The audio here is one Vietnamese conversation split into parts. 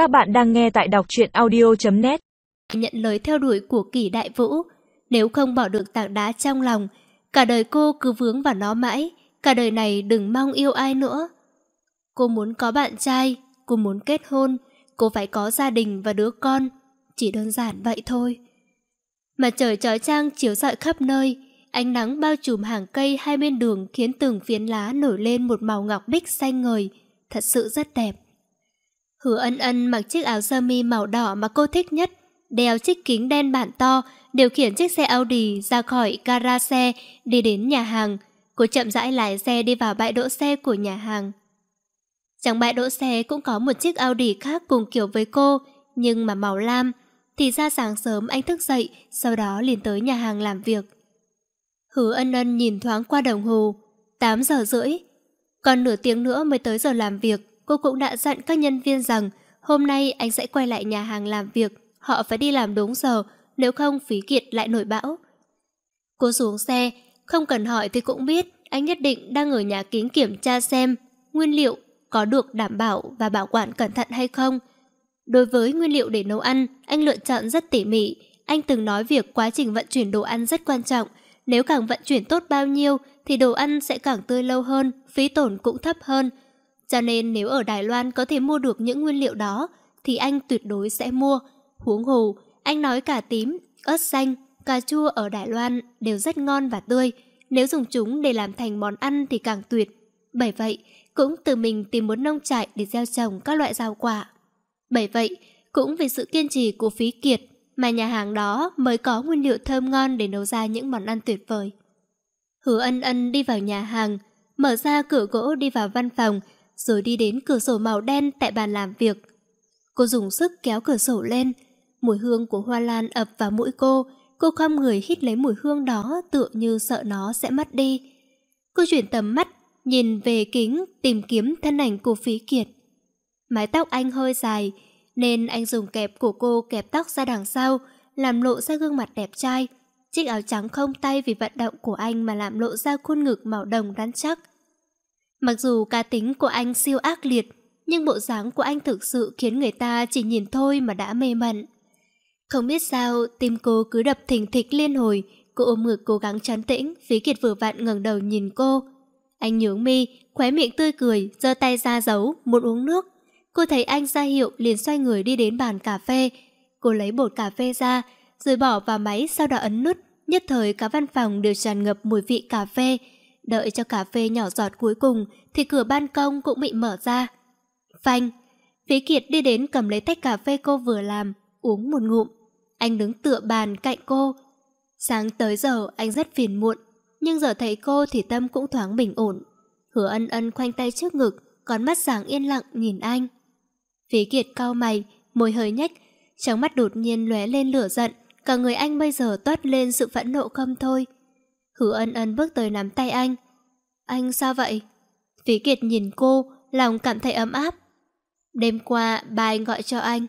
Các bạn đang nghe tại đọc truyện audio.net Nhận lời theo đuổi của kỳ đại vũ. Nếu không bỏ được tảng đá trong lòng, Cả đời cô cứ vướng vào nó mãi. Cả đời này đừng mong yêu ai nữa. Cô muốn có bạn trai, Cô muốn kết hôn. Cô phải có gia đình và đứa con. Chỉ đơn giản vậy thôi. Mà trời trói trang chiếu rọi khắp nơi, Ánh nắng bao trùm hàng cây hai bên đường khiến từng phiến lá nổi lên một màu ngọc bích xanh ngời. Thật sự rất đẹp. Hứa ân ân mặc chiếc áo sơ mi màu đỏ mà cô thích nhất, đeo chiếc kính đen bản to, điều khiển chiếc xe Audi ra khỏi gara xe, đi đến nhà hàng. Cô chậm rãi lái xe đi vào bãi đỗ xe của nhà hàng. Trong bãi đỗ xe cũng có một chiếc Audi khác cùng kiểu với cô, nhưng mà màu lam. Thì ra sáng sớm anh thức dậy, sau đó liền tới nhà hàng làm việc. Hứa ân ân nhìn thoáng qua đồng hồ, 8 giờ rưỡi. Còn nửa tiếng nữa mới tới giờ làm việc, cô cũng đã dặn các nhân viên rằng hôm nay anh sẽ quay lại nhà hàng làm việc, họ phải đi làm đúng giờ, nếu không phí kiệt lại nổi bão. Cô xuống xe, không cần hỏi thì cũng biết anh nhất định đang ở nhà kính kiểm tra xem nguyên liệu có được đảm bảo và bảo quản cẩn thận hay không. Đối với nguyên liệu để nấu ăn, anh lựa chọn rất tỉ mỉ. Anh từng nói việc quá trình vận chuyển đồ ăn rất quan trọng, nếu càng vận chuyển tốt bao nhiêu thì đồ ăn sẽ càng tươi lâu hơn, phí tổn cũng thấp hơn. Cho nên nếu ở Đài Loan có thể mua được những nguyên liệu đó thì anh tuyệt đối sẽ mua. Huống hồ, anh nói cả tím, ớt xanh, cà chua ở Đài Loan đều rất ngon và tươi. Nếu dùng chúng để làm thành món ăn thì càng tuyệt. Bởi vậy, cũng từ mình tìm một nông trại để gieo trồng các loại rau quả. Bởi vậy, cũng vì sự kiên trì của Phí Kiệt mà nhà hàng đó mới có nguyên liệu thơm ngon để nấu ra những món ăn tuyệt vời. Hứa ân ân đi vào nhà hàng, mở ra cửa gỗ đi vào văn phòng, rồi đi đến cửa sổ màu đen tại bàn làm việc. Cô dùng sức kéo cửa sổ lên, mùi hương của hoa lan ập vào mũi cô, cô khom người hít lấy mùi hương đó tựa như sợ nó sẽ mất đi. Cô chuyển tầm mắt, nhìn về kính tìm kiếm thân ảnh của phí kiệt. Mái tóc anh hơi dài, nên anh dùng kẹp của cô kẹp tóc ra đằng sau, làm lộ ra gương mặt đẹp trai. Chiếc áo trắng không tay vì vận động của anh mà làm lộ ra khuôn ngực màu đồng rắn chắc. Mặc dù cá tính của anh siêu ác liệt, nhưng bộ dáng của anh thực sự khiến người ta chỉ nhìn thôi mà đã mê mẩn. Không biết sao, tim cô cứ đập thình thịch liên hồi, cô ôm ngực cố gắng trấn tĩnh, phí kiệt vừa vặn ngẩng đầu nhìn cô. Anh nhướng mi, khóe miệng tươi cười, giơ tay ra giấu, muốn uống nước. Cô thấy anh ra hiệu liền xoay người đi đến bàn cà phê. Cô lấy bột cà phê ra, rồi bỏ vào máy sau đó ấn nút. Nhất thời cả văn phòng đều tràn ngập mùi vị cà phê. Đợi cho cà phê nhỏ giọt cuối cùng thì cửa ban công cũng bị mở ra. Phanh! Phí Kiệt đi đến cầm lấy tách cà phê cô vừa làm, uống một ngụm. Anh đứng tựa bàn cạnh cô. Sáng tới giờ anh rất phiền muộn, nhưng giờ thấy cô thì tâm cũng thoáng bình ổn. Hứa ân ân khoanh tay trước ngực, còn mắt sáng yên lặng nhìn anh. Phí Kiệt cau mày, môi hơi nhếch, trong mắt đột nhiên lóe lên lửa giận, cả người anh bây giờ toát lên sự phẫn nộ không thôi. Hứa ân ân bước tới nắm tay anh. Anh sao vậy? Phí Kiệt nhìn cô, lòng cảm thấy ấm áp. Đêm qua, ba anh gọi cho anh.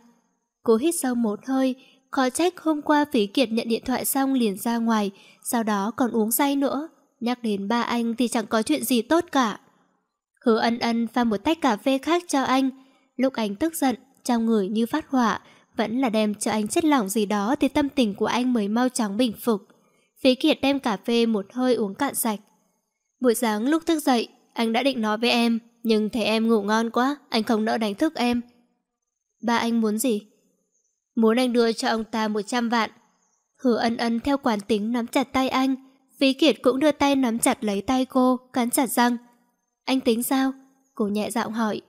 Cô hít sâu một hơi, khó trách hôm qua Phí Kiệt nhận điện thoại xong liền ra ngoài, sau đó còn uống say nữa. Nhắc đến ba anh thì chẳng có chuyện gì tốt cả. Hứa ân ân pha một tách cà phê khác cho anh, Lúc anh tức giận, trong người như phát hỏa, vẫn là đem cho anh chất lỏng gì đó thì tâm tình của anh mới mau chóng bình phục. Phí Kiệt đem cà phê một hơi uống cạn sạch. Buổi sáng lúc thức dậy, anh đã định nói với em, nhưng thấy em ngủ ngon quá, anh không nỡ đánh thức em. Ba anh muốn gì? Muốn anh đưa cho ông ta 100 vạn. Hứa ân ân theo quán tính nắm chặt tay anh. Phí Kiệt cũng đưa tay nắm chặt lấy tay cô, cắn chặt răng. Anh tính sao? Cô nhẹ giọng hỏi.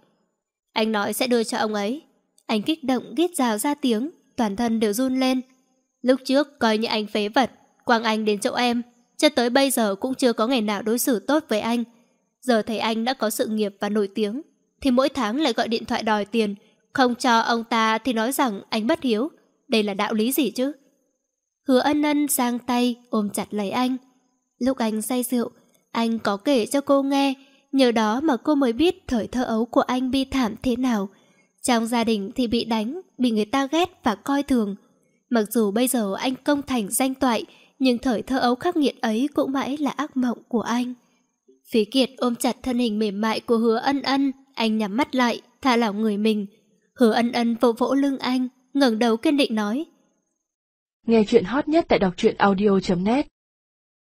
Anh nói sẽ đưa cho ông ấy. Anh kích động ghét rào ra tiếng, toàn thân đều run lên. Lúc trước coi như anh phế vật, Quang anh đến chỗ em. Cho tới bây giờ cũng chưa có ngày nào đối xử tốt với anh. Giờ thấy anh đã có sự nghiệp và nổi tiếng, thì mỗi tháng lại gọi điện thoại đòi tiền. Không cho ông ta thì nói rằng anh bất hiếu. Đây là đạo lý gì chứ? Hứa ân ân sang tay ôm chặt lấy anh. Lúc anh say rượu, anh có kể cho cô nghe Nhờ đó mà cô mới biết thời thơ ấu của anh bi thảm thế nào. Trong gia đình thì bị đánh, bị người ta ghét và coi thường. Mặc dù bây giờ anh công thành danh toại, nhưng thời thơ ấu khắc nghiệt ấy cũng mãi là ác mộng của anh. Phí Kiệt ôm chặt thân hình mềm mại của hứa ân ân, anh nhắm mắt lại, thả lỏng người mình. Hứa ân ân vỗ vỗ lưng anh, ngẩng đầu kiên định nói. Nghe chuyện hot nhất tại đọc truyện audio.net